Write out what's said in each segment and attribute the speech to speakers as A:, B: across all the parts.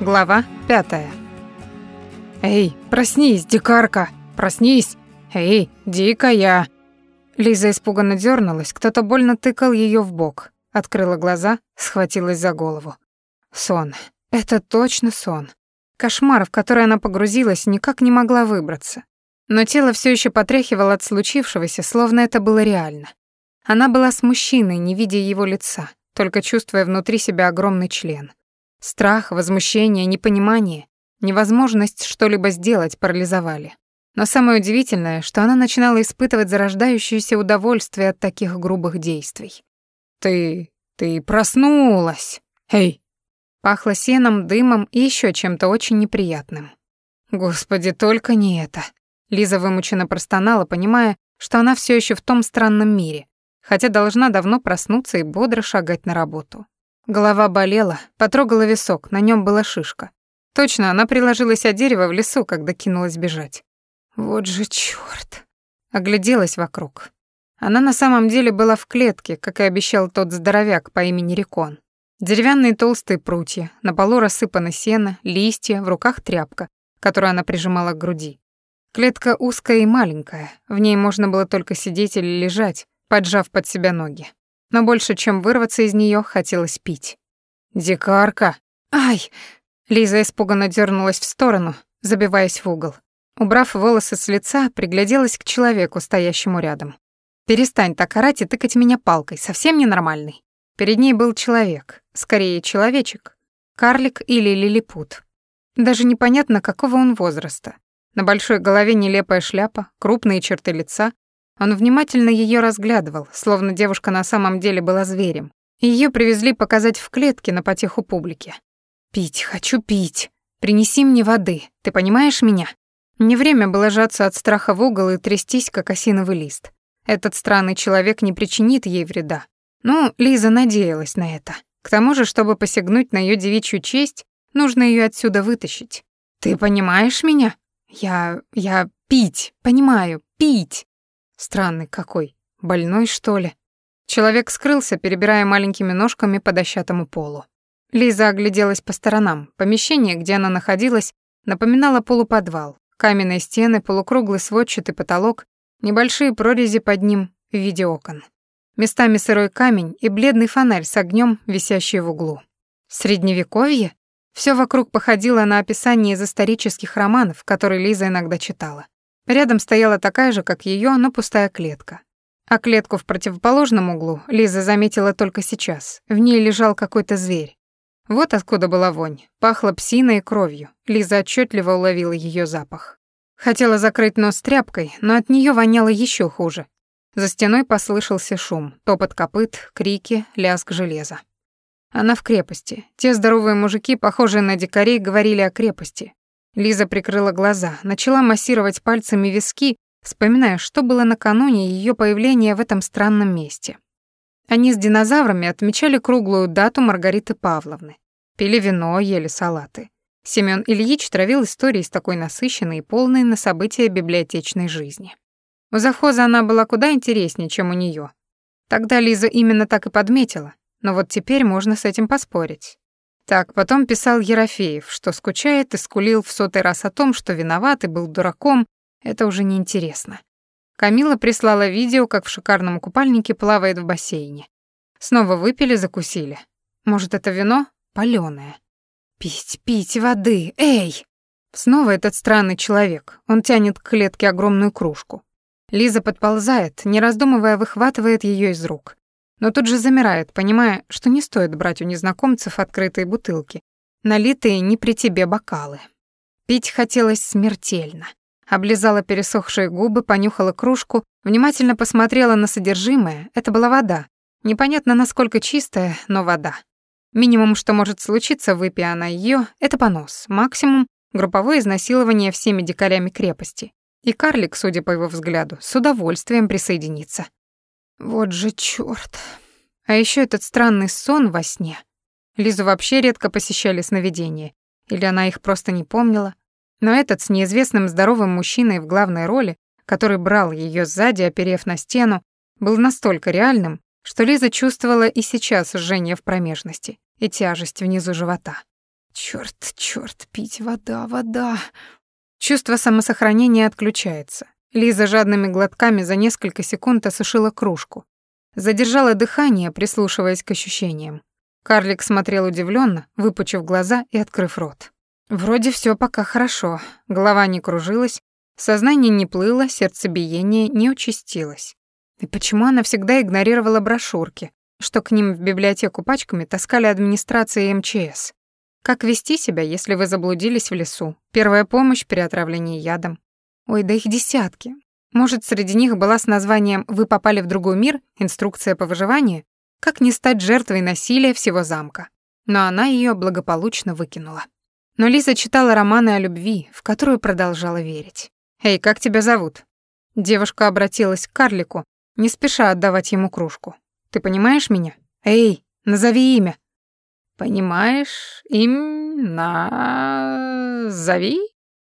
A: Глава пятая. «Эй, проснись, дикарка! Проснись! Эй, дикая!» Лиза испуганно дернулась, кто-то больно тыкал ее в бок. Открыла глаза, схватилась за голову. Сон. Это точно сон. Кошмар, в который она погрузилась, никак не могла выбраться. Но тело все еще потряхивало от случившегося, словно это было реально. Она была с мужчиной, не видя его лица, только чувствуя внутри себя огромный член. Страх, возмущение, непонимание, невозможность что-либо сделать парализовали. Но самое удивительное, что она начинала испытывать зарождающееся удовольствие от таких грубых действий. «Ты... ты проснулась! Эй!» Пахло сеном, дымом и еще чем-то очень неприятным. «Господи, только не это!» Лиза вымученно простонала, понимая, что она все еще в том странном мире, хотя должна давно проснуться и бодро шагать на работу. Голова болела, потрогала висок, на нем была шишка. Точно, она приложилась о дерево в лесу, когда кинулась бежать. Вот же чёрт. Огляделась вокруг. Она на самом деле была в клетке, как и обещал тот здоровяк по имени Рекон. Деревянные толстые прутья, на полу рассыпано сено, листья, в руках тряпка, которую она прижимала к груди. Клетка узкая и маленькая, в ней можно было только сидеть или лежать, поджав под себя ноги но больше, чем вырваться из нее, хотелось пить. «Дикарка!» «Ай!» Лиза испуганно дернулась в сторону, забиваясь в угол. Убрав волосы с лица, пригляделась к человеку, стоящему рядом. «Перестань так орать и тыкать меня палкой, совсем ненормальный». Перед ней был человек, скорее человечек, карлик или лилипут. Даже непонятно, какого он возраста. На большой голове нелепая шляпа, крупные черты лица, он внимательно ее разглядывал, словно девушка на самом деле была зверем. Ее привезли показать в клетке на потеху публики. «Пить, хочу пить. Принеси мне воды. Ты понимаешь меня?» Не время было жаться от страха в угол и трястись, как осиновый лист. Этот странный человек не причинит ей вреда. Ну, Лиза надеялась на это. К тому же, чтобы посягнуть на ее девичью честь, нужно ее отсюда вытащить. «Ты понимаешь меня?» «Я... я... пить, понимаю, пить!» Странный какой. Больной, что ли? Человек скрылся, перебирая маленькими ножками по дощатому полу. Лиза огляделась по сторонам. Помещение, где она находилась, напоминало полуподвал. Каменные стены, полукруглый сводчатый потолок, небольшие прорези под ним в виде окон. Местами сырой камень и бледный фонарь с огнем, висящий в углу. Средневековье? Все вокруг походило на описание из исторических романов, которые Лиза иногда читала. Рядом стояла такая же, как ее, но пустая клетка. А клетку в противоположном углу Лиза заметила только сейчас. В ней лежал какой-то зверь. Вот откуда была вонь. Пахло псиной и кровью. Лиза отчетливо уловила ее запах. Хотела закрыть нос тряпкой, но от нее воняло еще хуже. За стеной послышался шум, топот копыт, крики, лязг железа. Она в крепости. Те здоровые мужики, похожие на дикарей, говорили о крепости. Лиза прикрыла глаза, начала массировать пальцами виски, вспоминая, что было накануне ее появления в этом странном месте. Они с динозаврами отмечали круглую дату Маргариты Павловны. Пили вино, ели салаты. Семён Ильич травил истории с такой насыщенной и полной на события библиотечной жизни. У завхоза она была куда интереснее, чем у неё. Тогда Лиза именно так и подметила, но вот теперь можно с этим поспорить. Так, потом писал Ерофеев, что скучает и скулил в сотый раз о том, что виноват и был дураком. Это уже неинтересно. Камила прислала видео, как в шикарном купальнике плавает в бассейне. Снова выпили, закусили. Может, это вино? Палёное. Пить, пить воды, эй! Снова этот странный человек. Он тянет к клетке огромную кружку. Лиза подползает, не раздумывая, выхватывает ее из рук но тут же замирает, понимая, что не стоит брать у незнакомцев открытые бутылки, налитые не при тебе бокалы. Пить хотелось смертельно. Облизала пересохшие губы, понюхала кружку, внимательно посмотрела на содержимое. Это была вода. Непонятно, насколько чистая, но вода. Минимум, что может случиться, выпья она ее, это понос. Максимум — групповое изнасилование всеми дикарями крепости. И карлик, судя по его взгляду, с удовольствием присоединится. Вот же чёрт. А ещё этот странный сон во сне. Лизу вообще редко посещали сновидения. Или она их просто не помнила. Но этот с неизвестным здоровым мужчиной в главной роли, который брал её сзади, оперев на стену, был настолько реальным, что Лиза чувствовала и сейчас жжение в промежности и тяжесть внизу живота. Чёрт, чёрт, пить вода, вода. Чувство самосохранения отключается. Лиза жадными глотками за несколько секунд осушила кружку. Задержала дыхание, прислушиваясь к ощущениям. Карлик смотрел удивленно, выпучив глаза и открыв рот. Вроде все пока хорошо. Голова не кружилась, сознание не плыло, сердцебиение не участилось. И почему она всегда игнорировала брошюрки, что к ним в библиотеку пачками таскали администрация МЧС? Как вести себя, если вы заблудились в лесу? Первая помощь при отравлении ядом. Ой, да их десятки. Может, среди них была с названием «Вы попали в другой мир. Инструкция по выживанию»? Как не стать жертвой насилия всего замка? Но она ее благополучно выкинула. Но Лиза читала романы о любви, в которую продолжала верить. «Эй, как тебя зовут?» Девушка обратилась к карлику, не спеша отдавать ему кружку. «Ты понимаешь меня? Эй, назови имя!» «Понимаешь, имя... зови?»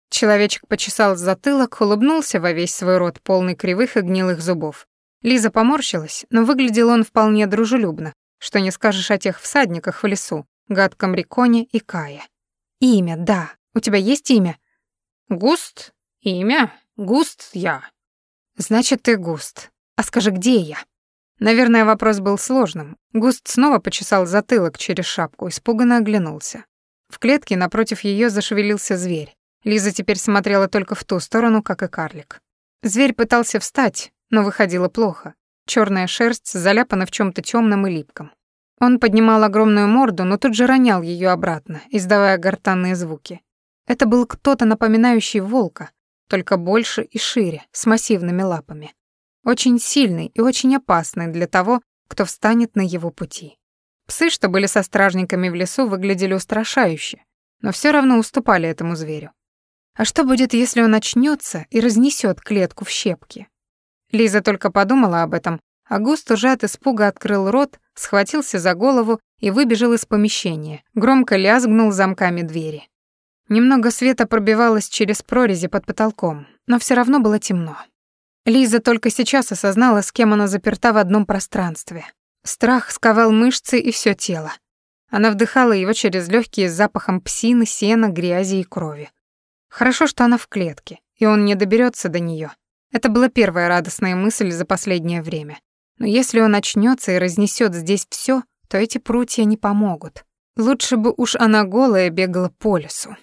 A: Человечек почесал затылок, улыбнулся во весь свой рот, полный кривых и гнилых зубов. Лиза поморщилась, но выглядел он вполне дружелюбно, что не скажешь о тех всадниках в лесу, гадком Риконе и Кае. «Имя, да. У тебя есть имя?» «Густ? Имя? Густ я». «Значит, ты Густ. А скажи, где я?» Наверное, вопрос был сложным. Густ снова почесал затылок через шапку, испуганно оглянулся. В клетке напротив ее зашевелился зверь. Лиза теперь смотрела только в ту сторону, как и карлик. Зверь пытался встать, но выходило плохо. Черная шерсть заляпана в чем то темном и липком. Он поднимал огромную морду, но тут же ронял ее обратно, издавая гортанные звуки. Это был кто-то напоминающий волка, только больше и шире, с массивными лапами очень сильный и очень опасный для того, кто встанет на его пути. Псы, что были со стражниками в лесу, выглядели устрашающе, но все равно уступали этому зверю. А что будет, если он очнется и разнесет клетку в щепки? Лиза только подумала об этом, а Густ уже от испуга открыл рот, схватился за голову и выбежал из помещения, громко лязгнул замками двери. Немного света пробивалось через прорези под потолком, но все равно было темно. Лиза только сейчас осознала, с кем она заперта в одном пространстве. Страх сковал мышцы и все тело. Она вдыхала его через легкие с запахом псины, сена, грязи и крови. Хорошо, что она в клетке, и он не доберется до нее. Это была первая радостная мысль за последнее время. Но если он очнется и разнесет здесь все, то эти прутья не помогут. Лучше бы уж она голая бегала по лесу.